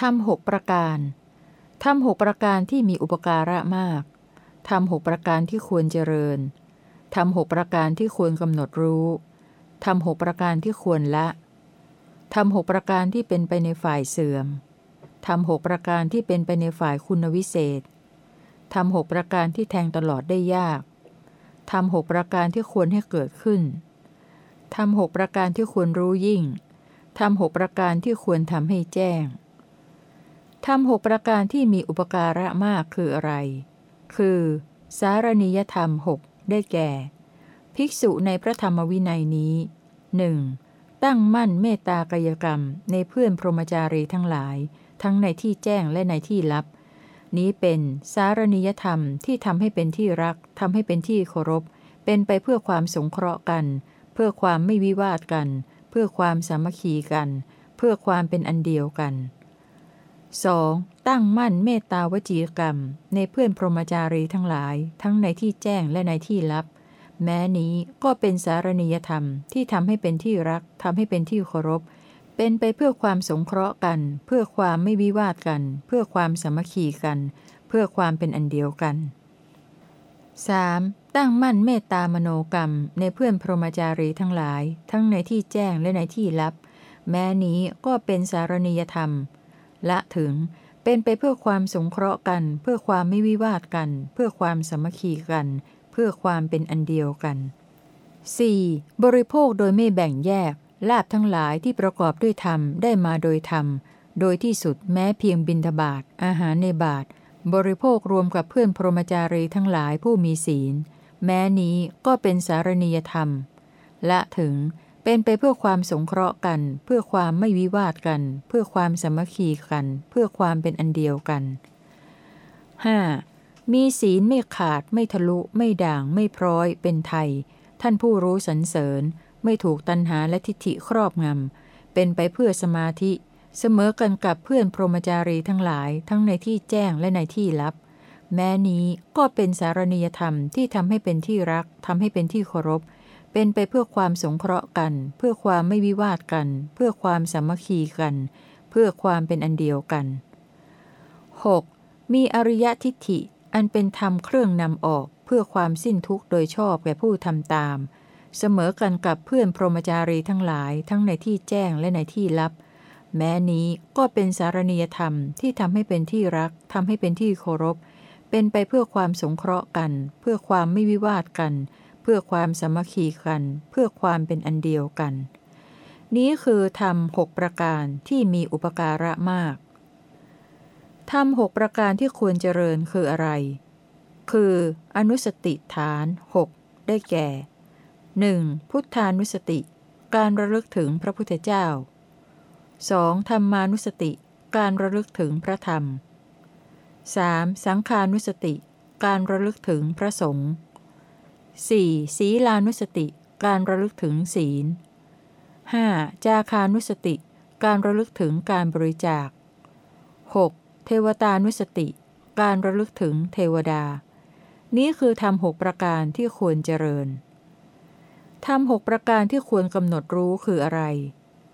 ทำหกประการทำหกประการที่มีอุปการะมากทำหกประการที่ควรเจริญทำหกประการที่ควรกำหนดรู้ทำหกประการที่ควรละทำหกประการที่เป็นไปในฝ่ายเสื่อมทำหกประการที่เป็นไปในฝ่ายคุณวิเศษทำหกประการที่แทงตลอดได้ยากทำหกประการที่ควรให้เกิดขึ้นทำหกประการที่ควรรู้ยิ่งทำหกประการที่ควรทำให้แจ้ง ทำหกประการที่มีอุปการะมากคืออะไร คือ สารณียธรรมหกได้แก่ ภิกษุในพระธรรมวินัยนี้หนึ่งตั้งมั่นเมตตากายกรรมในเพื่อนพรหมจารีทั้งหลาย ทั้งในที่แจ้งและในที่ลับ นี้เป็นสารณียธรรมที่ทำให้เป็นที่รักทำให้เป็นที่เคารพ เป็นไปเพื่อความสงเคราะห์กัน เพื่อความไม่วิวาทกัน เพื่อความสามัคคีกัน เพื่อความเป็นอันเดียวกัน 2. ตั้งมั่นเมตตาวจีกรรม ในเพื่อนพรหมจารีทั้งหลาย ทั้งในที่แจ้งและในที่ลับ แม้นี้ก็เป็นสารณียธรรมที่ทำให้เป็นที่รักทำให้เป็นที่เคารพ เป็นไปเพื่อความสงเคราะห์กัน เพื่อความไม่วิวาทกัน เพื่อความสามัคคีกัน เพื่อความเป็นอันเดียวกัน 3. ตั้งมั่นเมตตามโนกรรม ในเพื่อนพรหมจารีทั้งหลาย ทั้งในที่แจ้งและในที่ลับ แม้นี้ก็เป็นสารณียธรรม ละถึงเป็นไปเพื่อความสงเคราะห์กัน เพื่อความไม่วิวาทกัน เพื่อความสมัคคีกัน เพื่อความเป็นอันเดียวกัน 4. บริโภคโดยไม่แบ่งแยก ลาบทั้งหลายที่ประกอบด้วยธรรมได้มาโดยธรรม โดยที่สุดแม้เพียงบินทบาทอาหารในบาท บริโภครวมกับเพื่อนพรหมจารีทั้งหลายผู้มีศีล แม้นี้ก็เป็นสารณียธรรม ละถึง เป็นไปเพื่อความสงเคราะห์กัน เพื่อความไม่วิวาทกัน เพื่อความสมัคคีกัน เพื่อความเป็นอันเดียวกัน 5. มีศีลไม่ขาดไม่ทะลุไม่ด่างไม่พร้อย เป็นไทย ท่านผู้รู้สรรเสริญ ไม่ถูกตัณหาและทิฏฐิครอบงำ เป็นไปเพื่อสมาธิ เสมอกันกับเพื่อนพรหมจารีทั้งหลายทั้งในที่แจ้งและในที่ลับ แม้นี้ก็เป็นสารณียธรรมที่ทำให้เป็นที่รักทำให้เป็นที่เคารพ เป็นไปเพื่อความสงเคราะห์กัน เพื่อความไม่วิวาทกัน เพื่อความสามัคคีกัน เพื่อความเป็นอันเดียวกัน 6. มีอริยทิฏฐิ อันเป็นธรรมเครื่องนำออก เพื่อความสิ้นทุกข์โดยชอบแก่ผู้ทำตาม เสมอกันกับเพื่อนพรหมจารีทั้งหลายทั้งในที่แจ้งและในที่ลับ แม้นี้ก็เป็นสารณียธรรมที่ทำให้เป็นที่รักทำให้เป็นที่เคารพ เป็นไปเพื่อความสงเคราะห์กัน เพื่อความไม่วิวาทกัน พื่อความสมัคคีกัน เพื่อความเป็นอันเดียวกัน นี้คือธรรมหกประการที่มีอุปการะมากธรรมหกประการที่ควรเจริญคืออะไร คือ อนุสติฐานหกได้แก่ 1. พุทธานุสติ การระลึกถึงพระพุทธเจ้า 2. ธรรมานุสติ การระลึกถึงพระธรรม 3. สังขานุสติ การระลึกถึงพระสงฆ์ 4. ศีลานุสติ การระลึกถึงศีล 5. จาคานุสติ การระลึกถึงการบริจาค 6. เทวตานุสติ การระลึกถึงเทวดา นี้คือทำหกประการที่ควรเจริญทำหกประการที่ควรกำหนดรู้คืออะไร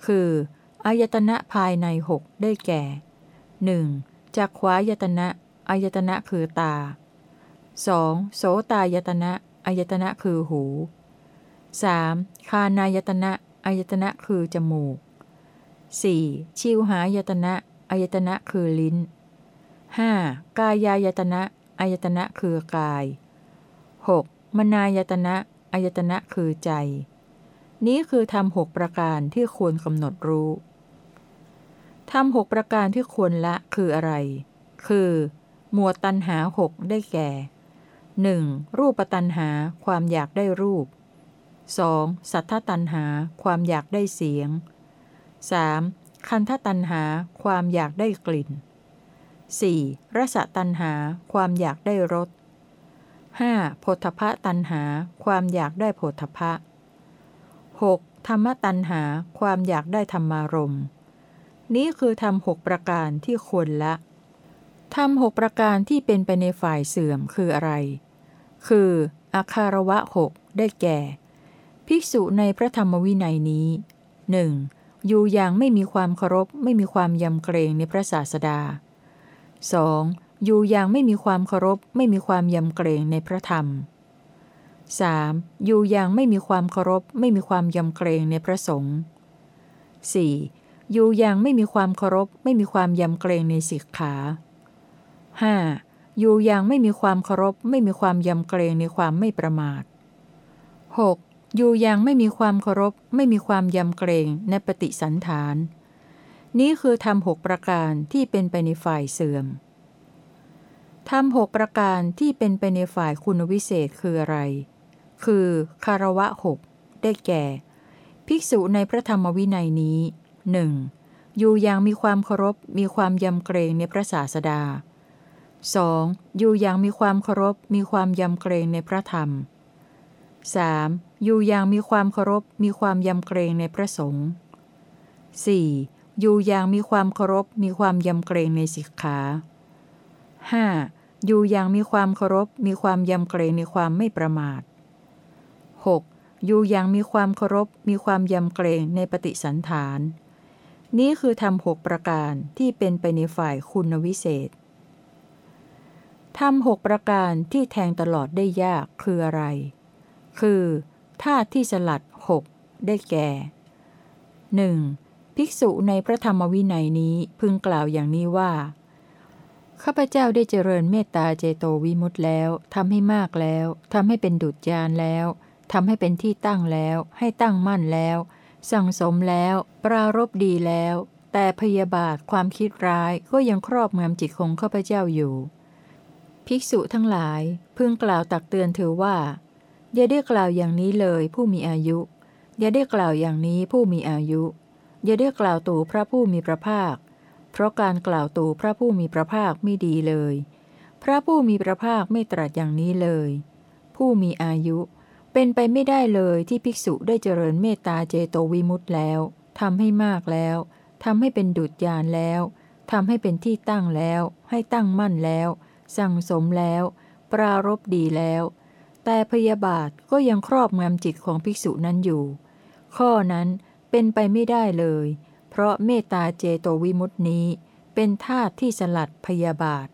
คืออายตนะภายในหกได้แก่ 1. จักขวายตนะอายตนะคือตา 2. โสตายตนะ อายตนะคือหู 3. คานายตนะอายตนะคือจมูก 4. ชิวหายตนะอายตนะคือลิ้น 5. กายายตนะอายตนะคือกาย 6. มนายตนะอายตนะคือใจ นี้คือทำหกประการที่ควรกำหนดรู้ทำหกประการที่ควรละคืออะไร คือ หมวดตันหาหกได้แก่ 1. รูปตันหาความอยากได้รูป 2. สัทธตันหาความอยากได้เสียง 3. คันธตันหาความอยากได้กลิ่น 4. รสตันหาความอยากได้รส 5. โพธพะตันหาความอยากได้โพธพะ 6. ธรรมตันหาความอยากได้ธรรมารมนี้คือทำหกประการที่ควรละ ทำหกประการที่เป็นไปในฝ่ายเสื่อมคืออะไร คืออาคารวะหกได้แก่ ภิกษุในพระธรรมวินัยนี้หนึ่งอยู่อย่างไม่มีความเคารพไม่มีความยำเกรงในพระศาสดา 2. อยู่อย่างไม่มีความเคารพไม่มีความยำเกรงในพระธรรม 3. อยู่อย่างไม่มีความเคารพไม่มีความยำเกรงในพระสงฆ์ 4. อยู่อย่างไม่มีความเคารพไม่มีความยำเกรงในสิกขา 5. อยู่อย่างไม่มีความเคารพไม่มีความยำเกรงในความไม่ประมาท 6. อยู่อย่างไม่มีความเคารพไม่มีความยำเกรงในปฏิสันฐาน นี้คือทำหกประการที่เป็นไปในฝ่ายเสื่อมทำหกประการที่เป็นไปในฝ่ายคุณวิเศษคืออะไร คือคารวะหกได้แก่ ภิกษุในพระธรรมวินัยนี้หนึ่งอยู่อย่างมีความเคารพมีความยำเกรงในพระศาสดา 2. อยู่อย่างมีความเคารพมีความยำเกรงในพระธรรม 3. อยู่อย่างมีความเคารพมีความยำเกรงในพระสงฆ์ 4. อยู่อย่างมีความเคารพมีความยำเกรงในสิกขา 5. อยู่อย่างมีความเคารพมีความยำเกรงในความไม่ประมาท 6. อยู่อย่างมีความเคารพมีความยำเกรงในปฏิสันฐาน นี้คือทำหกประการที่เป็นไปในฝ่ายคุณวิเศษ ทำหกประการที่แทงตลอดได้ยากคืออะไร คือธาตุที่สลัดหกได้แก่ 1. ภิกษุในพระธรรมวินัยนี้พึงกล่าวอย่างนี้ว่า ข้าพเจ้าได้เจริญเมตตาเจโตวิมุตต์แล้วทำให้มากแล้วทำให้เป็นดุจยานแล้วทำให้เป็นที่ตั้งแล้ว ให้ตั้งมั่นแล้ว สั่งสมแล้ว ปรารบดีแล้ว แต่พยาบาทความคิดร้ายก็ยังครอบงำจิตของข้าพเจ้าอยู่ ภิกษุทั้งหลายพึงกล่าวตักเตือนเธอว่า อย่าได้กล่าวอย่างนี้เลยผู้มีอายุ อย่าได้กล่าวอย่างนี้ผู้มีอายุ อย่าได้กล่าวตู่พระผู้มีพระภาค เพราะการกล่าวตู่พระผู้มีพระภาคไม่ดีเลย พระผู้มีพระภาคไม่ตรัสอย่างนี้เลย ผู้มีอายุ เป็นไปไม่ได้เลยที่ภิกษุได้เจริญเมตตาเจโตวิมุตต์แล้วทำให้มากแล้วทำให้เป็นดุจยานแล้วทำให้เป็นที่ตั้งแล้ว ให้ตั้งมั่นแล้ว สั่งสมแล้ว ปรารบดีแล้ว แต่พยาบาทก็ยังครอบงำจิตของภิกษุนั้นอยู่ ข้อนั้นเป็นไปไม่ได้เลย เพราะเมตตาเจโตวิมุตินี้ เป็นธาตุที่สลัดพยาบาท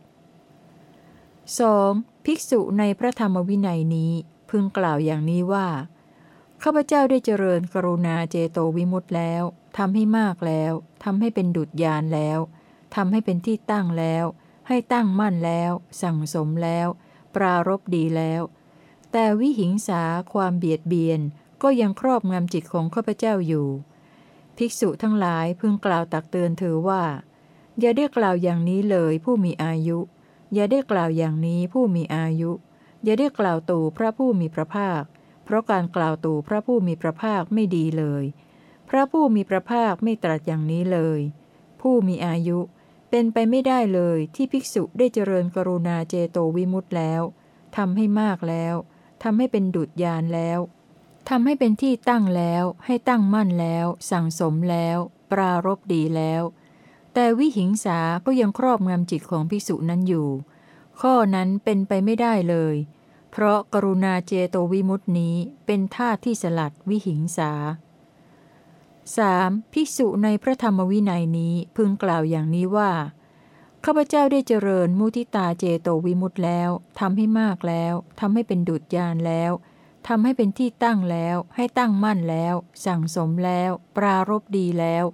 2. ภิกษุในพระธรรมวินัยนี้พึงกล่าวอย่างนี้ว่าข้าพเจ้าได้เจริญกรุณาเจโตวิมุตต์แล้วทำให้มากแล้วทำให้เป็นดุจยานแล้วทำให้เป็นที่ตั้งแล้ว ให้ตั้งมั่นแล้ว สั่งสมแล้ว ปรารบดีแล้ว แต่วิหิงสาความเบียดเบียนก็ยังครอบงำจิตของข้าพเจ้าอยู่ ภิกษุทั้งหลายพึงกล่าวตักเตือนเธอว่า อย่าได้กล่าวอย่างนี้เลยผู้มีอายุ อย่าได้กล่าวอย่างนี้ผู้มีอายุ อย่าได้กล่าวตู่พระผู้มีพระภาค เพราะการกล่าวตู่พระผู้มีพระภาคไม่ดีเลย พระผู้มีพระภาคไม่ตรัสอย่างนี้เลย ผู้มีอายุ เป็นไปไม่ได้เลยที่ภิกษุได้เจริญกรุณาเจโตวิมุตต์แล้วทำให้มากแล้วทำให้เป็นดุจยานแล้วทำให้เป็นที่ตั้งแล้ว ให้ตั้งมั่นแล้ว สั่งสมแล้ว ปรารบดีแล้ว แต่วิหิงสาก็ยังครอบงำจิตของภิกษุนั้นอยู่ ข้อนั้นเป็นไปไม่ได้เลย เพราะกรุณาเจโตวิมุตตินี้เป็นท่าที่สลัดวิหิงสา 3. ภิกษุในพระธรรมวินัยนี้พึงกล่าวอย่างนี้ว่าข้าพเจ้าได้เจริญมุทิตาเจโตวิมุตต์แล้วทำให้มากแล้วทำให้เป็นดุจยานแล้วทำให้เป็นที่ตั้งแล้ว ให้ตั้งมั่นแล้ว สั่งสมแล้ว ปรารบดีแล้ว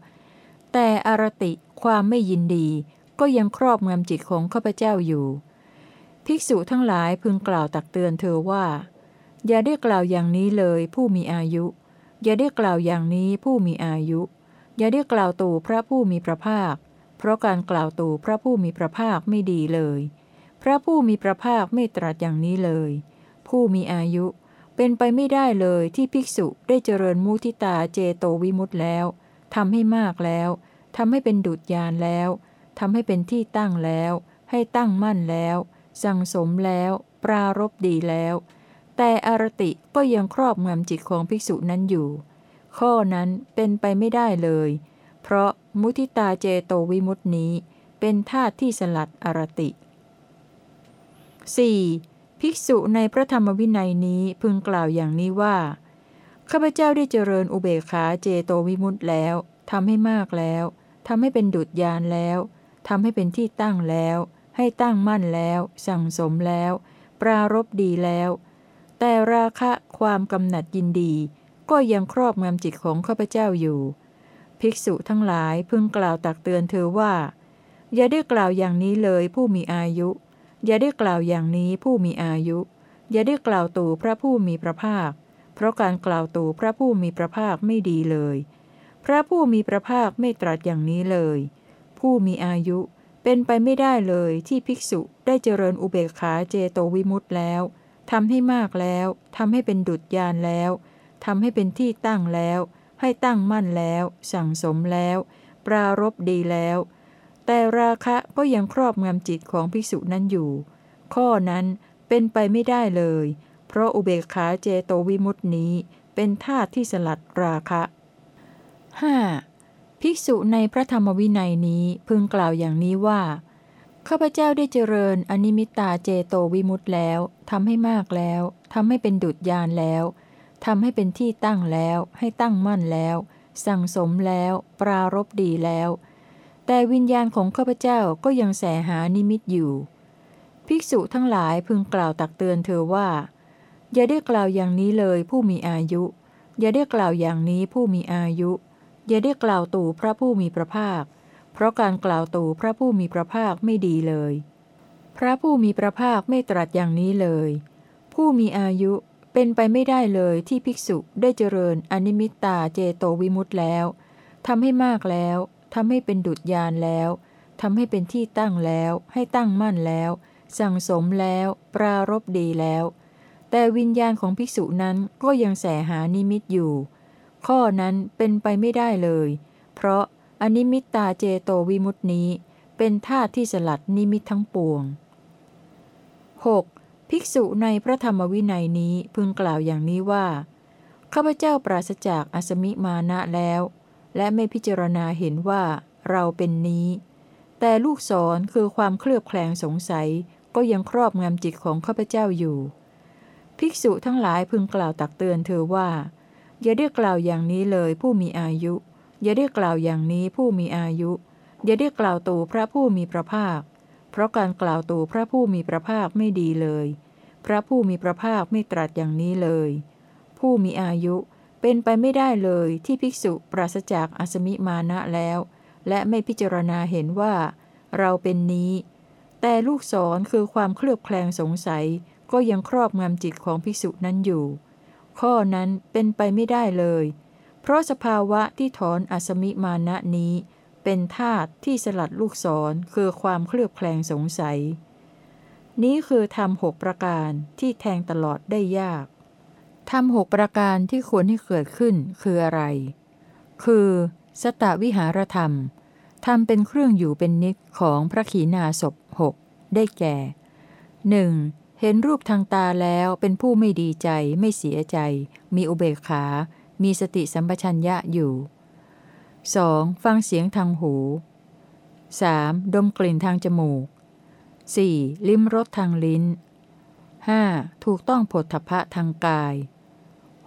แต่อรติความไม่ยินดี ก็ยังครอบงำจิตของข้าพเจ้าอยู่ ภิกษุทั้งหลายพึงกล่าวตักเตือนเธอว่า อย่าได้กล่าวอย่างนี้เลยผู้มีอายุ อย่าได้กล่าวอย่างนี้ผู้มีอายุ อย่าได้กล่าวตู่พระผู้มีพระภาค เพราะการกล่าวตู่พระผู้มีพระภาคไม่ดีเลย พระผู้มีพระภาคไม่ตรัสอย่างนี้เลย ผู้มีอายุ เป็นไปไม่ได้เลยที่ภิกษุได้เจริญมุทิตาเจโตวิมุตต์แล้วทำให้มากแล้วทำให้เป็นดุจยานแล้วทำให้เป็นที่ตั้งแล้ว ให้ตั้งมั่นแล้ว สั่งสมแล้ว ปรารบดีแล้ว แต่อารติก็ยังครอบงำจิตของภิกษุนั้นอยู่ ข้อนั้นเป็นไปไม่ได้เลย เพราะมุทิตาเจโตวิมุตตินี้ เป็นธาตุที่สลัดอารติ 4. ภิกษุในพระธรรมวินัยนี้พึงกล่าวอย่างนี้ว่า ข้าพเจ้าได้เจริญอุเบกขาเจโตวิมุตต์แล้วทำให้มากแล้วทำให้เป็นดุจยานแล้วทำให้เป็นที่ตั้งแล้ว ให้ตั้งมั่นแล้ว สั่งสมแล้ว ปรารบดีแล้ว แต่ราคะความกำหนัดยินดี ก็ยังครอบงำจิตของข้าพเจ้าอยู่ ภิกษุทั้งหลายพึงกล่าวตักเตือนเธอว่า อย่าได้กล่าวอย่างนี้เลยผู้มีอายุ อย่าได้กล่าวอย่างนี้ผู้มีอายุ อย่าได้กล่าวตู่พระผู้มีพระภาค เพราะการกล่าวตู่พระผู้มีพระภาคไม่ดีเลย พระผู้มีพระภาคไม่ตรัสอย่างนี้เลย ผู้มีอายุเป็นไปไม่ได้เลยที่ภิกษุได้เจริญอุเบกขาเจโตวิมุตต์แล้ว ทำให้มากแล้วทำให้เป็นดุจยานแล้วทำให้เป็นที่ตั้งแล้ว ให้ตั้งมั่นแล้ว สั่งสมแล้ว ปรารบดีแล้ว แต่ราคะก็ยังครอบงำจิตของภิกษุนั้นอยู่ ข้อนั้นเป็นไปไม่ได้เลย เพราะอุเบกขาเจโตวิมุตตินี้เป็นธาตุที่สลัดราคะ 5. ภิกษุในพระธรรมวินัยนี้พึงกล่าวอย่างนี้ว่า ข้าพเจ้าได้เจริญอนิมิตาเจโตวิมุตต์แล้วทำให้มากแล้วทำให้เป็นดุจยานแล้วทำให้เป็นที่ตั้งแล้ว ให้ตั้งมั่นแล้ว สั่งสมแล้ว ปรารบดีแล้ว แต่วิญญาณของข้าพเจ้าก็ยังแสหานิมิตอยู่ ภิกษุทั้งหลายพึงกล่าวตักเตือนเธอว่า อย่าได้กล่าวอย่างนี้เลยผู้มีอายุ อย่าได้กล่าวอย่างนี้ผู้มีอายุ อย่าได้กล่าวตู่พระผู้มีพระภาค เพราะการกล่าวตู่พระผู้มีพระภาคไม่ดีเลย พระผู้มีพระภาคไม่ตรัสอย่างนี้เลย ผู้มีอายุเป็นไปไม่ได้เลยที่ภิกษุได้เจริญอนิมิตตาเจโตวิมุตต์แล้วทำให้มากแล้วทำให้เป็นดุจยานแล้วทำให้เป็นที่ตั้งแล้ว ให้ตั้งมั่นแล้ว สั่งสมแล้ว ปรารบดีแล้ว แต่วิญญาณของภิกษุนั้นก็ยังแสหานิมิตอยู่ ข้อนั้นเป็นไปไม่ได้เลย เพราะ อนิมิตตาเจโตวิมุตตินี้ เป็นธาตุที่สลัดนิมิตทั้งปวง 6. ภิกษุในพระธรรมวินัยนี้พึงกล่าวอย่างนี้ว่าข้าพเจ้าปราศจากอสมิมานะแล้ว และไม่พิจารณาเห็นว่าเราเป็นนี้ แต่ลูกศรคือความเคลือบแคลงสงสัยก็ยังครอบงำจิตของข้าพเจ้าอยู่ ภิกษุทั้งหลายพึงกล่าวตักเตือนเธอว่า อย่าได้กล่าวอย่างนี้เลยผู้มีอายุ อย่าได้กล่าวอย่างนี้ผู้มีอายุ อย่าได้กล่าวตูพระผู้มีพระภาค เพราะการกล่าวตูพระผู้มีพระภาคไม่ดีเลย พระผู้มีพระภาคไม่ตรัสอย่างนี้เลย ผู้มีอายุเป็นไปไม่ได้เลยที่ภิกษุปราศจากอสมิมานะแล้ว และไม่พิจารณาเห็นว่า เราเป็นนี้ แต่ลูกศรคือความเคลือบแคลงสงสัยก็ยังครอบงำจิตของภิกษุนั้นอยู่ ข้อนั้นเป็นไปไม่ได้เลย เพราะสภาวะที่ถอนอสมิมานะนี้ เป็นธาตุที่สลัดลูกศรคือความเคลือบแคลงสงสัย นี้คือทำหกประการที่แทงตลอดได้ยากทำหกประการที่ควรให้เกิดขึ้นคืออะไร คือสตวิหารธรรมทำเป็นเครื่องอยู่เป็นนิจของพระขีณาสพหกได้แก่หนึ่งเห็นรูปทางตาแล้วเป็นผู้ไม่ดีใจ ไม่เสียใจ มีอุเบกขา มีสติสัมปชัญญะอยู่ 2. ฟังเสียงทางหู 3. ดมกลิ่นทางจมูก 4. ลิ้มรสทางลิ้น 5. ถูกต้องผลทพะทางกาย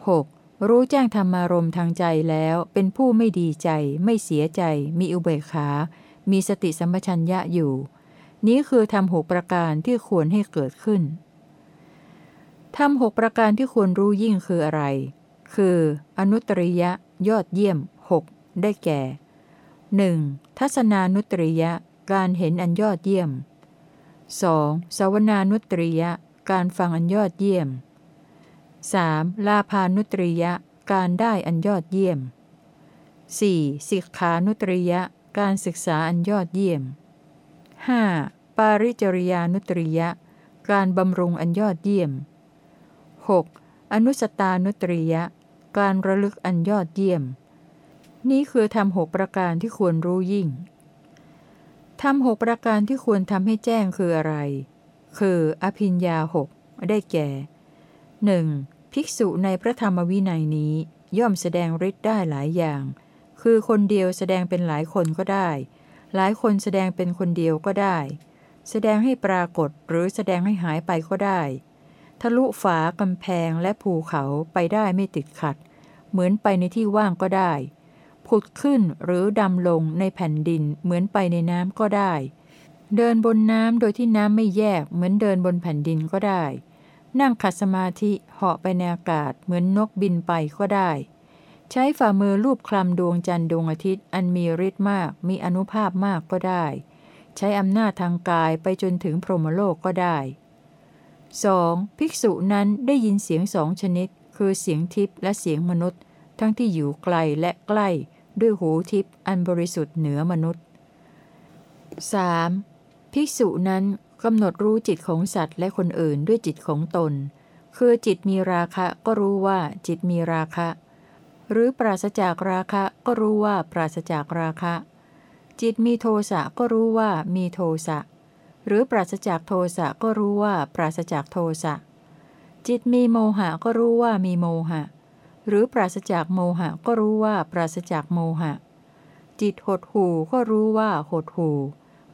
6. รู้แจ้งธรรมารมทางใจแล้ว เป็นผู้ไม่ดีใจ ไม่เสียใจ มีอุเบกขา มีสติสัมปชัญญะอยู่ นี้คือทำหกประการที่ควรให้เกิดขึ้นทำหกประการที่ควรรู้ยิ่งคืออะไร คือ อนุตริยะ ยอดเยี่ยม 6 ได้แก่ 1. ทัศนานุตริยะ การเห็นอันยอดเยี่ยม 2. สวนานุตริยะ การฟังอันยอดเยี่ยม 3. ลาพานุตริยะ การได้อันยอดเยี่ยม 4. สิกขานุตริยะ การศึกษาอันยอดเยี่ยม 5. ปาริจริยานุตริยะ การบำรุงอันยอดเยี่ยม 6. อนุสตานุตริยะ การระลึกอันยอดเยี่ยม นี้คือทำหกประการที่ควรรู้ยิ่งทำหกประการที่ควรทำให้แจ้งคืออะไร คืออภิญญาหกได้แก่ 1. ภิกษุในพระธรรมวินัยนี้ย่อมแสดงฤทธิ์ได้หลายอย่าง คือคนเดียวแสดงเป็นหลายคนก็ได้ หลายคนแสดงเป็นคนเดียวก็ได้ แสดงให้ปรากฏหรือแสดงให้หายไปก็ได้ ทะลุฝากำแพงและภูเขาไปได้ไม่ติดขัด เหมือนไปในที่ว่างก็ได้ ผุดขึ้นหรือดำลงในแผ่นดินเหมือนไปในน้ำก็ได้ เดินบนน้ำโดยที่น้ำไม่แยกเหมือนเดินบนแผ่นดินก็ได้ นั่งขัดสมาธิเหาะไปในอากาศเหมือนนกบินไปก็ได้ ใช้ฝ่ามือลูบคลำดวงจันทร์ดวงอาทิตย์อันมีฤทธิ์มากมีอนุภาพมากก็ได้ ใช้อำนาจทางกายไปจนถึงพรหมโลกก็ได้ 2. ภิกษุนั้นได้ยินเสียงสองชนิด คือเสียงทิพย์และเสียงมนุษย์ ทั้งที่อยู่ไกลและใกล้ด้วยหูทิพย์อันบริสุทธิ์เหนือมนุษย์ 3. ภิกษุนั้นกำหนดรู้จิตของสัตว์และคนอื่นด้วยจิตของตน คือจิตมีราคะก็รู้ว่าจิตมีราคะ หรือปราศจากราคะก็รู้ว่าปราศจากราคะ จิตมีโทสะก็รู้ว่ามีโทสะ หรือปราศจากโทสะก็รู้ว่าปราศจากโทสะ จิตมีโมหะก็รู้ว่ามีโมหะ หรือปราศจากโมหะก็รู้ว่าปราศจากโมหะ จิตหดหูก็รู้ว่าหดหู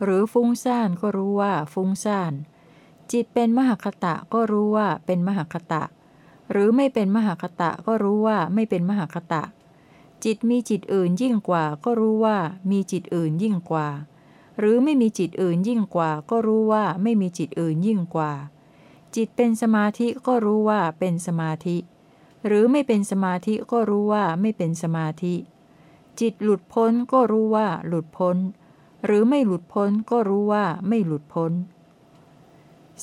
หรือฟุ้งซ่านก็รู้ว่าฟุ้งซ่าน จิตเป็นมหคตะก็รู้ว่าเป็นมหคตะ หรือไม่เป็นมหคตะก็รู้ว่าไม่เป็นมหคตะ จิตมีจิตอื่นยิ่งกว่าก็รู้ว่ามีจิตอื่นยิ่งกว่า หรือไม่มีจิตอื่นยิ่งกว่าก็รู้ว่าไม่มีจิตอื่นยิ่งกว่า จิตเป็นสมาธิก็รู้ว่าเป็นสมาธิ หรือไม่เป็นสมาธิก็รู้ว่าไม่เป็นสมาธิ จิตหลุดพ้นก็รู้ว่าหลุดพ้น หรือไม่หลุดพ้นก็รู้ว่าไม่หลุดพ้น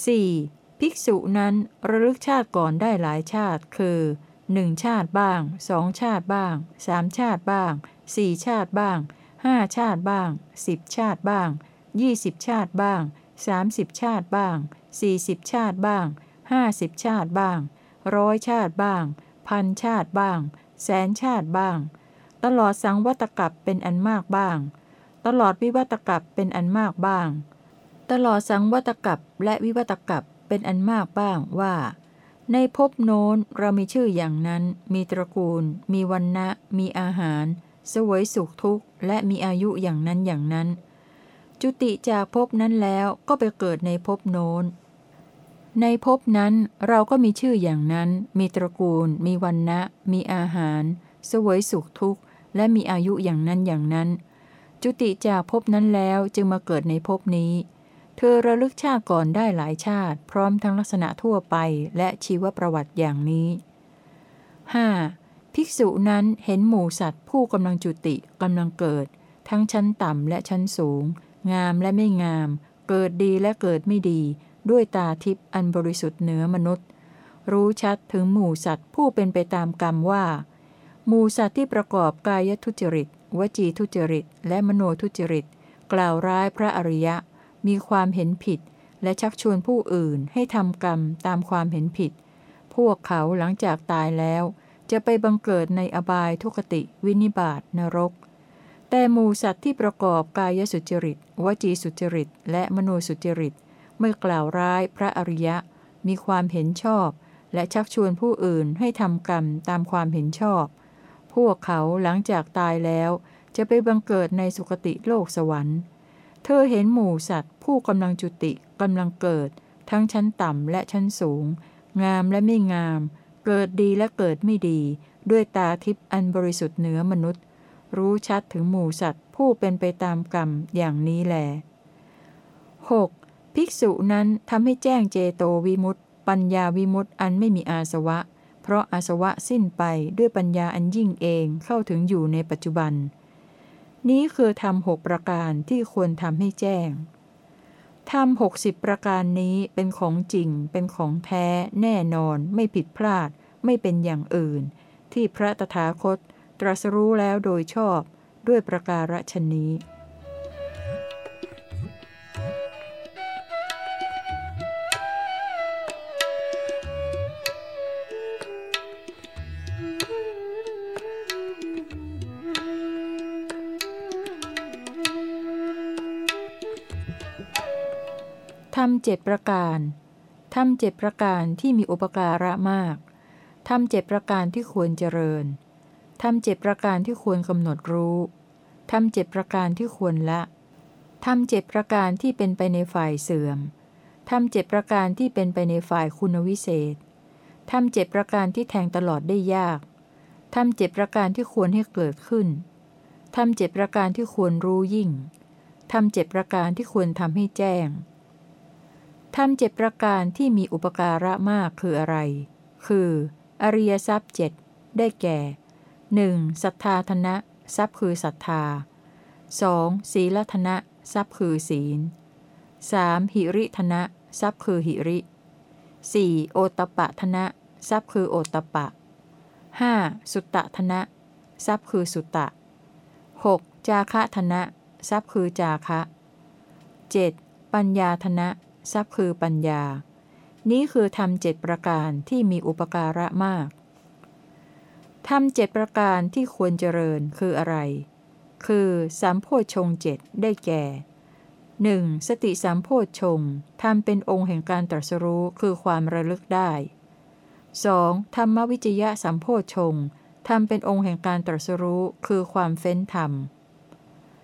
4. ภิกษุนั้นระลึกชาติก่อนได้หลายชาติคือ1ชาติบ้างสองชาติบ้างสามชาติบ้างสี่ชาติบ้างห้าชาติบ้างสิบชาติบ้างยี่สิบชาติบ้างสามสิบชาติบ้าง สี่สิบชาติบ้างห้าสิบชาติบ้าง ร้อยชาติบ้าง พันชาติบ้าง แสนชาติบ้าง ตลอดสังวัตกับเป็นอันมากบ้าง ตลอดวิวัตกับเป็นอันมากบ้าง ตลอดสังวัตกับและวิวัตกับเป็นอันมากบ้างว่า ในภพโน้นเรามีชื่ออย่างนั้น มีตระกูล มีวันนะมีอาหาร สวยสุขทุกข์ และมีอายุอย่างนั้นอย่างนั้นจุติจากภพนั้นแล้วก็ไปเกิดในภพโน้น ในภพนั้นเราก็มีชื่ออย่างนั้น มีตระกูล มีวันนะมีอาหาร สวยสุขทุกข์ และมีอายุอย่างนั้นอย่างนั้น จุติจากภพนั้นแล้วจึงมาเกิดในภพนี้ เธอระลึกชาติก่อนได้หลายชาติ พร้อมทั้งลักษณะทั่วไปและชีวประวัติอย่างนี้ 5. ภิกษุนั้นเห็นหมูสัตว์ผู้กำลังจุติกำลังเกิด ทั้งชั้นต่ำและชั้นสูง งามและไม่งาม เกิดดีและเกิดไม่ดี ด้วยตาทิพย์อันบริสุทธิ์เหนือมนุษย์ รู้ชัดถึงหมู่สัตว์ผู้เป็นไปตามกรรมว่า หมู่สัตว์ที่ประกอบกายทุจริต วจีทุจริต และมโนทุจริต กล่าวร้ายพระอริยะ มีความเห็นผิด และชักชวนผู้อื่นให้ทำกรรมตามความเห็นผิด พวกเขาหลังจากตายแล้ว จะไปบังเกิดในอบายทุกติวินิบาตนรกแต่หมูสัตว์ที่ประกอบกายสุจริต วจีสุจริต และมโนสุจริต ไม่กล่าวร้ายพระอริยะ มีความเห็นชอบ และชักชวนผู้อื่นให้ทำกรรมตามความเห็นชอบ พวกเขาหลังจากตายแล้ว จะไปบังเกิดในสุคติโลกสวรรค์ เธอเห็นหมู่สัตว์ผู้กำลังจุติกำลังเกิด ทั้งชั้นต่ำและชั้นสูง งามและไม่งาม เกิดดีและเกิดไม่ดี ด้วยตาทิพย์อันบริสุทธิ์เหนือมนุษย์ รู้ชัดถึงหมู่สัตว์ผู้เป็นไปตามกรรมอย่างนี้แหล 6. ภิกษุนั้นทำให้แจ้งเจโตวิมุตต์ปัญญาวิมุตต์อันไม่มีอาสวะ เพราะอาสวะสิ้นไปด้วยปัญญาอันยิ่งเองเข้าถึงอยู่ในปัจจุบัน นี้คือทำหกประการที่ควรทำให้แจ้งทำหกสิบประการนี้เป็นของจริง เป็นของแท้ แน่นอน ไม่ผิดพลาด ไม่เป็นอย่างอื่น ที่พระตถาคต ตรัสรู้แล้วโดยชอบด้วยประการฉนี้ ทำเจ็ดประการทำเจ็ดประการที่มีอุปการะมากทำเจ็ดประการที่ควรเจริญทำเจ็ดประการที่ควรกำหนดรู้ทำเจ็ดประการที่ควรละทำเจ็ดประการที่เป็นไปในฝ่ายเสื่อมทำเจ็ดประการที่เป็นไปในฝ่ายคุณวิเศษทำเจ็ดประการที่แทงตลอดได้ยากทำเจ็ดประการที่ควรให้เกิดขึ้นทำเจ็ดประการที่ควรรู้ยิ่งทำเจ็ดประการที่ควรทำให้แจ้ง ทำเจ็ดประการที่มีอุปการะมากคืออะไร คือ อริยทรัพย์เจ็ดได้แก่ 1. ศรัทธาธนะทรัพย์คือศรัทธา 2. ศีลธนะทรัพย์คือศีล 3. หิริธนะทรัพย์คือหิริ 4. โอตปะธนะทรัพย์คือโอตปะ 5. สุตตะธนะทรัพย์คือสุตตะ 6. จาคะธนะทรัพย์คือจาคะ 7. ปัญญาธนะ ทรัพย์คือปัญญา นี้คือทำเจ็ดประการที่มีอุปการะมากทำเจ็ดประการที่ควรเจริญคืออะไร คือสามโพชงเจ็ดได้แก่ 1. สติสามโพชงทำเป็นองค์แห่งการตรัสรู้คือความระลึกได้ 2. ธรรมวิจยะสัมโพชงทำเป็นองค์แห่งการตรัสรู้คือความเฟ้นธรรม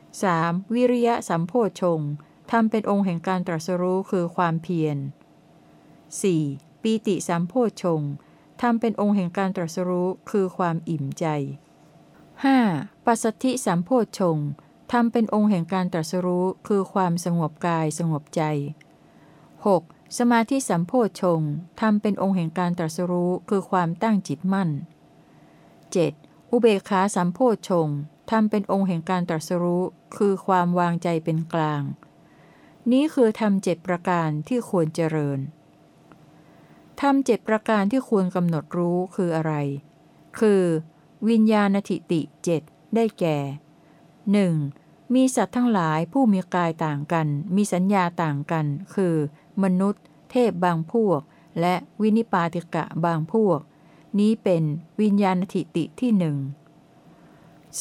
3. วิริยะสัมโพชง ทำเป็นองค์แห่งการตรัสรู้คือความเพียร 4. ปีติสัมโพชงทำเป็นองค์แห่งการตรัสรู้คือความอิ่มใจ 5. ปัสสธิสัมโพชงทำเป็นองค์แห่งการตรัสรู้คือความสงบกายสงบใจ 6. สมาธิสัมโพชงทำเป็นองค์แห่งการตรัสรู้คือความตั้งจิตมั่น 7. อุเบกขาสัมโพชงทำเป็นองค์แห่งการตรัสรู้คือความวางใจเป็นกลาง นี้คือทำเจ็ดประการที่ควรเจริญทำเจ็ดประการที่ควรกำหนดรู้คืออะไร คือ วิญญาณทิติเจ็ดได้แก่ 1. มีสัตว์ทั้งหลายผู้มีกายต่างกัน มีสัญญาต่างกัน คือ มนุษย์ เทพบางพวก และวินิปาติกะบางพวก นี้เป็นวิญญาณทิติที่หนึ่ง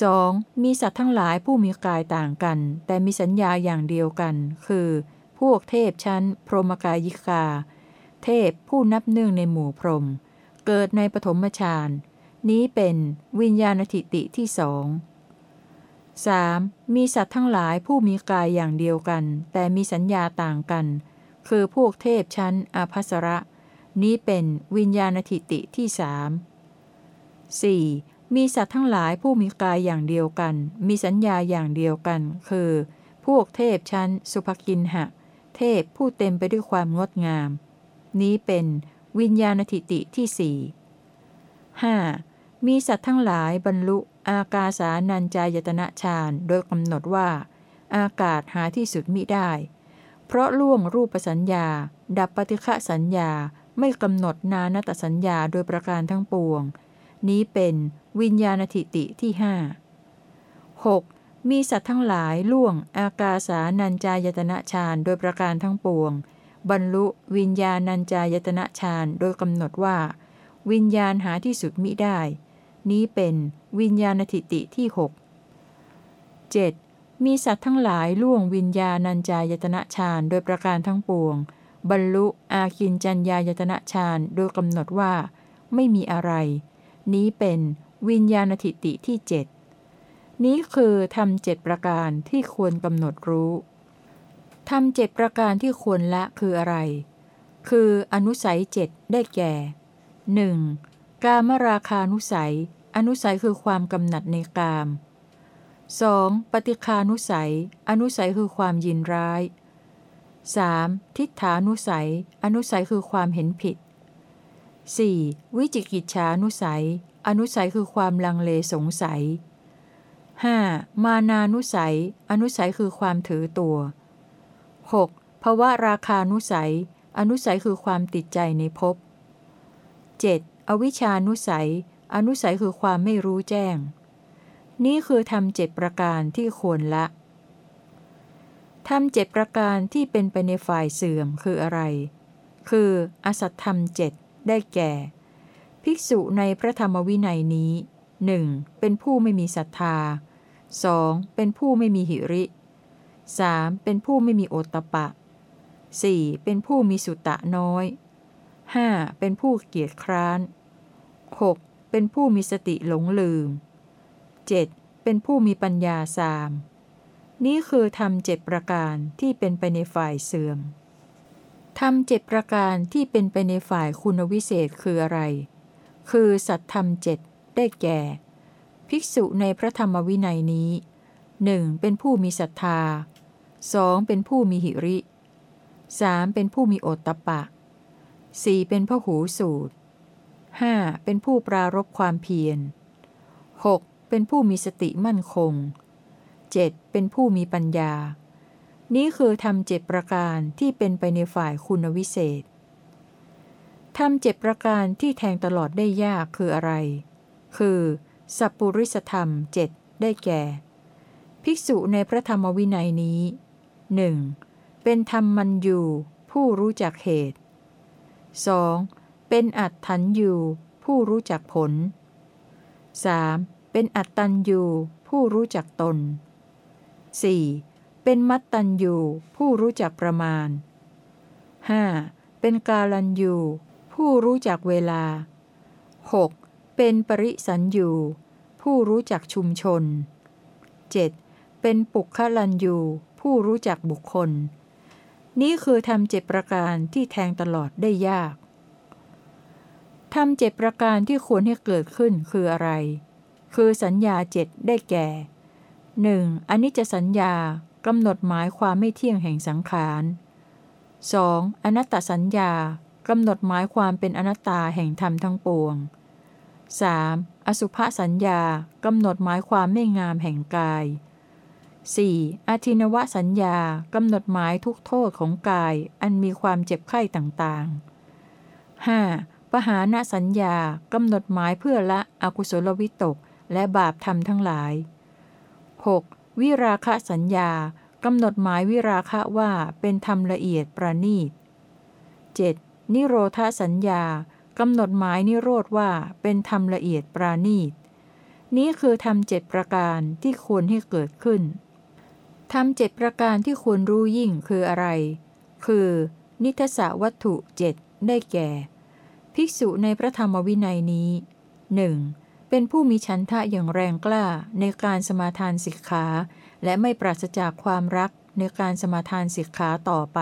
2. มีสัตว์ทั้งหลายผู้มีกายต่างกัน แต่มีสัญญาอย่างเดียวกัน คือ พวกเทพชั้น พรหมกายิกา เทพผู้นับเนื่งในหมู่พรหมเกิดในปฐมฌานนี้เป็นวิญญาณทิติที่สอง 3. มีสัตว์ทั้งหลายผู้มีกายอย่างเดียวกัน แต่มีสัญญาต่างกัน คือพวกเทพชั้นอาภัสระ นี้เป็นวิญญาณทิติที่สาม 4. มีสัตว์ทั้งหลายผู้มีกายอย่างเดียวกัน มีสัญญาอย่างเดียวกัน คือ พวกเทพชั้น สุภกินหะ เทพผู้เต็มไปด้วยความงดงาม นี้เป็นวิญญาณทิติที่สี่หมีสัตว์ทั้งหลายบรรลุอากาสานัญจายตนะฌานโดยกำหนดว่า อากาศหาที่สุดมิได้ เพราะล่วงรูปสัญญา ดับปฏิฆะสัญญาไม่กำหนดนานตสัญญาโดยประการทั้งปวง นี้เป็น วิญญาณทิติที่ห้า 6. มีสัตว์ทั้งหลายล่วง อากาสานัญจายตนะฌานโดยประการทั้งปวง บรรลุวิญญาณัญจายตนะฌานโดยกำหนดว่า วิญญาณหาที่สุดมิได้ นี้เป็นวิญญาณทิติที่หก 7. มีสัตว์ทั้งหลายล่วงวิญญาณัญจายตนะฌานโดยประการทั้งปวง บรรลุอาคินจัญญายตนะฌานโดยกำหนดว่า ไม่มีอะไร นี้เป็น วิญญาณทิติที่เจ็ดนี้คือทำเจ็ดประการที่ควรกำหนดรู้ทำเจ็ดประการที่ควรละคืออะไร คืออนุสัยเจ็ดได้แก่ 1. กามราคานุสัย อนุสัยคือความกำหนัดในกาม 2. ปฏิคานุสัย อนุสัยคือความยินร้าย 3. ทิฏฐานุสัย อนุสัยคือความเห็นผิด 4. วิจิกิจฉานุสัย อนุสัยคือความลังเลสงสัย 5. มานานุสัย อนุสัยคือความถือตัว 6. ภาวะราคานุสัย อนุสัยคือความติดใจในภพ 7. อวิชานุสัย อนุสัยคือความไม่รู้แจ้ง นี่คือทำเจ็ดประการที่ควรละทำเจ็ดประการที่เป็นไปในฝ่ายเสื่อมคืออะไร คือ อสัตธรรมเจ็ดได้แก่ ภิกษุในพระธรรมวินัยนี้หนึ่งเป็นผู้ไม่มีศรัทธา 2. เป็นผู้ไม่มีหิริ 3. เป็นผู้ไม่มีโอตตะปะ 4. เป็นผู้มีสุตะน้อย 5. เป็นผู้เกียจคร้าน 6. เป็นผู้มีสติหลงลืม 7. เป็นผู้มีปัญญาสามนี้คือทำเจ็ดประการที่เป็นไปในฝ่ายเสื่อมทำเจ็ดประการที่เป็นไปในฝ่ายคุณวิเศษคืออะไร คือสัตธรรมเจ็ดได้แก่ ภิกษุในพระธรรมวินัยนี้หนึ่งเป็นผู้มีศรัทธาสองเป็นผู้มีหิริสามเป็นผู้มีโอตตะปะสี่เป็นพหูสูตรห้าเป็นผู้ปรารบความเพียรหกเป็นผู้มีสติมั่นคงเจ็ดเป็นผู้มีปัญญา นี้คือทำเจ็ดประการที่เป็นไปในฝ่ายคุณวิเศษ ทำเจ็ดประการที่แทงตลอดได้ยากคืออะไร คือ สัพปุริสธรรมเจ็ดได้แก่ ภิกษุในพระธรรมวินัยนี้หนึ่งเป็นธรรมมันยูผู้รู้จักเหตุ 2. เป็นอัตถันยูผู้รู้จักผล 3. เป็นอัตตันยูผู้รู้จักตน 4. เป็นมัตตัญยูผู้รู้จักประมาณ 5. เป็นกาลัญยู ผู้รู้จักเวลา 6. เป็นปริสัญยูผู้รู้จักชุมชน 7. เป็นปุคลัญยูผู้รู้จักบุคคล นี้คือทำเจ็ดประการที่แทงตลอดได้ยากทำเจ็ดประการที่ควรให้เกิดขึ้นคืออะไร คือสัญญาเจ็ดได้แก่ 1. อนิจจสัญญากำหนดหมายความไม่เที่ยงแห่งสังขาร 2. อนัตตสัญญา กำหนดหมายความเป็นอนัตตาแห่งธรรมทั้งปวง 3. อสุภสัญญากำหนดหมายความไม่งามแห่งกาย 4. อาทินวสัญญากำหนดหมายทุกโทษของกาย อันมีความเจ็บไข้ต่างๆ 5. ปหาณสัญญากำหนดหมายเพื่อละอกุศลวิตก และบาปธรรมทั้งหลาย 6. วิราคะสัญญากำหนดหมายวิราคะว่าเป็นธรรมละเอียดประณีต 7. นิโรธสัญญากำหนดหมายนิโรธว่าเป็นธรรมละเอียดปราณีต นี้คือทำเจ็ดประการที่ควรให้เกิดขึ้นทำเจ็ดประการที่ควรรู้ยิ่งคืออะไร คือ นิทศวัตถุเจ็ดได้แก่ ภิกษุในพระธรรมวินัยนี้หนึ่งเป็นผู้มีชันทะอย่างแรงกล้าในการสมาทานสิกขา และไม่ปราศจากความรักในการสมาทานสิกขาต่อไป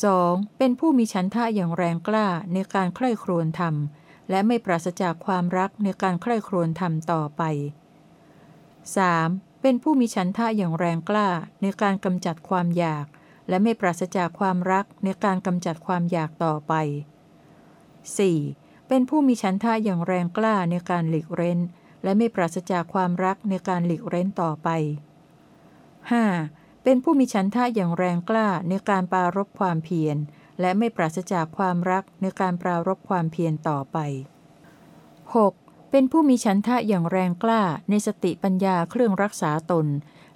2. เป็นผู้มีฉันทะอย่างแรงกล้าในการใคร่ครวญธรรม และไม่ปราศจากความรักในการใคร่ครวญธรรมต่อไป 3. เป็นผู้มีฉันทะอย่างแรงกล้าในการกำจัดความอยาก และไม่ปราศจากความรักในการกำจัดความอยากต่อไป 4. เป็นผู้มีฉันทะอย่างแรงกล้าในการหลีกเร้น และไม่ปราศจากความรักในการหลีกเร้นต่อไป 5. เป็นผู้มีฉันทะอย่างแรงกล้าในการปรารบความเพียร และไม่ปราศจากความรักในการปรารบความเพียรต่อไป 6. เป็นผู้มีฉันทะอย่างแรงกล้าในสติปัญญาเครื่องรักษาตน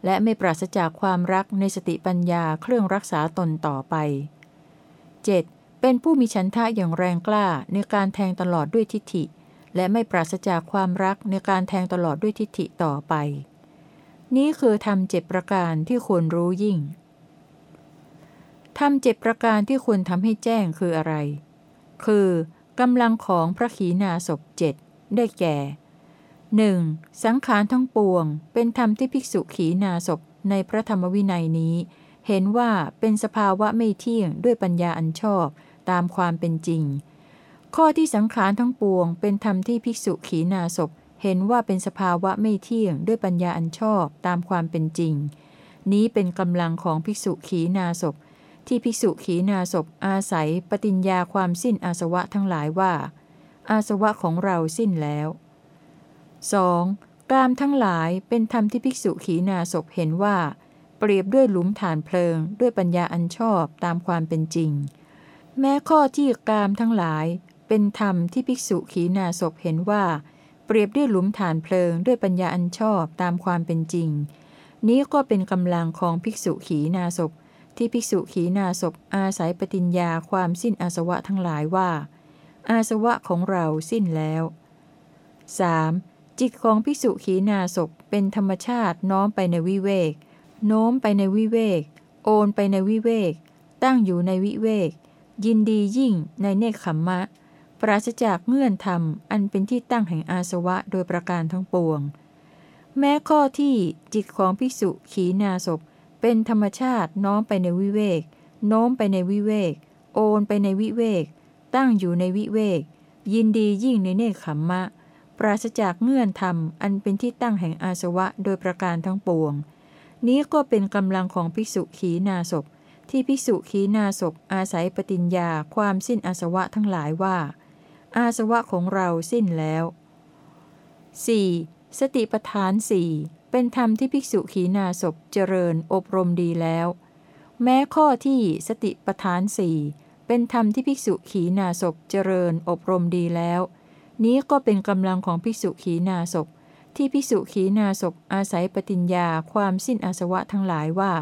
และไม่ปราศจากความรักในสติปัญญาเครื่องรักษาตนต่อไป 7. เป็นผู้มีฉันทะอย่างแรงกล้าในการแทงตลอดด้วยทิฏฐิ และไม่ปราศจากความรักในการแทงตลอดด้วยทิฏฐิต่อไป นี้คือทำเจ็ดประการที่ควรรู้ยิ่งทำเจ็ดประการที่ควรทำให้แจ้งคืออะไร คือกำลังของพระขีณาสพเจ็ดได้แก่ 1. สังขารทั้งปวง เป็นธรรมที่ภิกษุขีณาสพในพระธรรมวินัยนี้ เห็นว่าเป็นสภาวะไม่เที่ยงด้วยปัญญาอันชอบตามความเป็นจริง ข้อที่สังขารทั้งปวง เป็นธรรมที่ภิกษุขีณาสพ เห็นว่าเป็นสภาวะไม่เที่ยงด้วยปัญญาอันชอบตามความเป็นจริง นี้เป็นกำลังของภิกษุขีนาศพที่ภิกษุขีนาศพอาศัยปฏิญญาความสิ้นอาสวะทั้งหลายว่า อาสวะของเราสิ้นแล้ว 2. กามทั้งหลายเป็นธรรมที่ภิกษุขีนาศพเห็นว่า เปรียบด้วยหลุมฐานเพลิง ด้วยปัญญาอันชอบตามความเป็นจริง แม้ข้อที่กามทั้งหลาย เป็นธรรมที่ภิกษุขีนาศพเห็นว่า เปรียบด้วยหลุมฐานเพลิงด้วยปัญญาอันชอบตามความเป็นจริง นี้ก็เป็นกำลังของภิกษุขีนาศพ ที่ภิกษุขีนาศพอาศัยปฏิญญาความสิ้นอาสวะทั้งหลายว่า อาสวะของเราสิ้นแล้ว 3. จิตของภิกษุขีนาศพเป็นธรรมชาติน้อมไปในวิเวก โน้มไปในวิเวก โอนไปในวิเวก ตั้งอยู่ในวิเวก ยินดียิ่งในเนคขมมะ ปราศจากเงื่อนธรรม อันเป็นที่ตั้งแห่งอาสวะโดยประการทั้งปวง แม้ข้อที่จิตของภิกษุขีนาศพเป็นธรรมชาติน้อมไปในวิเวก โน้มไปในวิเวก โอนไปในวิเวก ตั้งอยู่ในวิเวก ยินดียิ่งในเนคขมมะ ปราศจากเงื่อนธรรม อันเป็นที่ตั้งแห่งอาสวะโดยประการทั้งปวง นี้ก็เป็นกำลังของภิกษุขีนาศพที่ภิกษุขีนาศพอาศัยปฏิญญาความสิ้นอาสวะทั้งหลายว่า อาสวะของเราสิ้นแล้ว 4. สติปทานสี่เป็นธรรมที่ภิกษุขีนาศพเจริญอบรมดีแล้ว แม้ข้อที่สติปทานสี่เป็นธรรมที่ภิกษุขีนาศพเจริญอบรมดีแล้ว นี้ก็เป็นกำลังของภิกษุขีนาศพที่ภิกษุขีนาศพอาศัยปฏิญญาความสิ้นอาสวะทั้งหลายว่า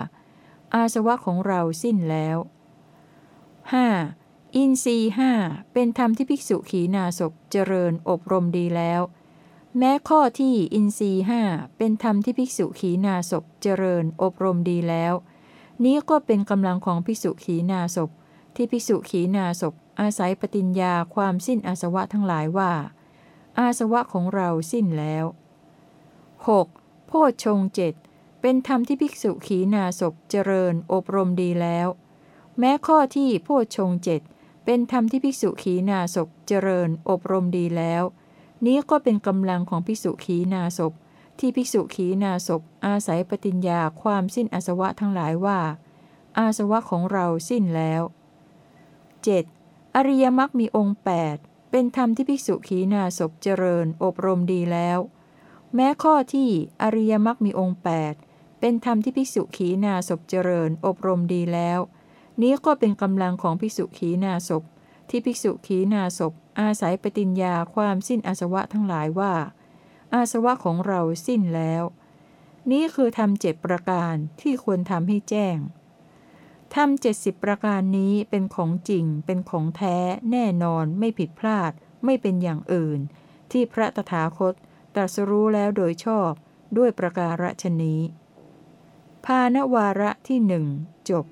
อาสวะของเราสิ้นแล้ว 5. อินทรีห้าเป็นธรรมที่ภิกษุขีนาศพเจริญอบรมดีแล้ว แม้ข้อที่อินทรีห้าเป็นธรรมที่ภิกษุขีนาศพเจริญอบรมดีแล้ว นี้ก็เป็นกำลังของภิกษุขีนาศพที่ภิกษุขีนาศพอาศัยปฏิญญาความสิ้นอาสวะทั้งหลายว่า อาสวะของเราสิ้นแล้ว 6. โพชฌงเจ็ดเป็นธรรมที่ภิกษุขีนาศพเจริญอบรมดีแล้ว แม้ข้อที่โพชฌงเจ็ด เป็นธรรมที่ภิกษุขีนาศพเจริญอบรมดีแล้ว นี้ก็เป็นกำลังของภิกษุขีนาศพที่ภิกษุขีนาศพอาศัยปฏิญญาความสิ้นอาสวะทั้งหลายว่า อาสวะของเราสิ้นแล้ว 7. อริยมรรคมีองค์ 8 เป็นธรรมที่ภิกษุขีนาศพเจริญอบรมดีแล้ว แม้ข้อที่อริยมรรคมีองค์ 8 เป็นธรรมที่ภิกษุขีนาศพเจริญอบรมดีแล้ว นี้ก็เป็นกำลังของภิกษุขีนาศพที่ภิกษุขีนาศพอาศัยปฏิญญาความสิ้นอาสวะทั้งหลายว่า อาสวะของเราสิ้นแล้ว นี้คือทำเจ็ดประการที่ควรทำให้แจ้งทำเจ็ดสิบประการนี้เป็นของจริง เป็นของแท้ แน่นอน ไม่ผิดพลาด ไม่เป็นอย่างอื่น ที่พระตถาคตตรัสรู้แล้วโดยชอบด้วยประการฉนี้ ภาณวาระที่หนึ่งจบ